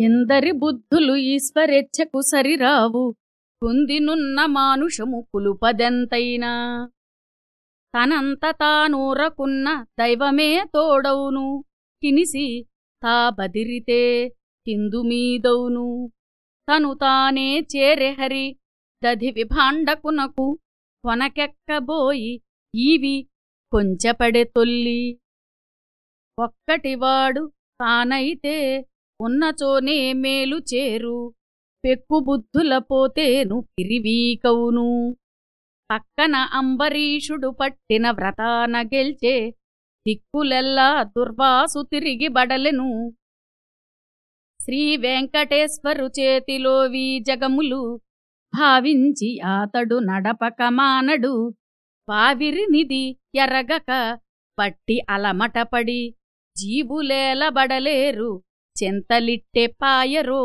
ఎందరి బుద్ధులు ఈశ్వరెచ్చకు సరిరావు. కుందినున్న మానుషము కులుపదెంతైనా తనంత తానూరకున్న దైవమే తోడవును కినిసి తా బదిరితే కిందుమీదౌను తను తానే చేరెహరి దధి విభాండకునకు కొనకెక్కబోయి ఈవి కొంచెపడె తొల్లి. ఒక్కటివాడు తానైతే ఉన్నచోనే మేలు చేరు. పెక్కుబుద్ధుల పోతేను పిరివీకవును పక్కన అంబరీషుడు పట్టిన వ్రతాన గెల్చే దిక్కులెల్లా దుర్వాసు తిరిగి బడలెను. శ్రీ వెంకటేశ్వరు చేతిలోవి జగములు భావించి ఆతడు నడపక మానడు. పావిరినిది ఎరగక పట్టి అలమటపడి జీవులేలబడలేరు చెంతలిట్టె పాయరో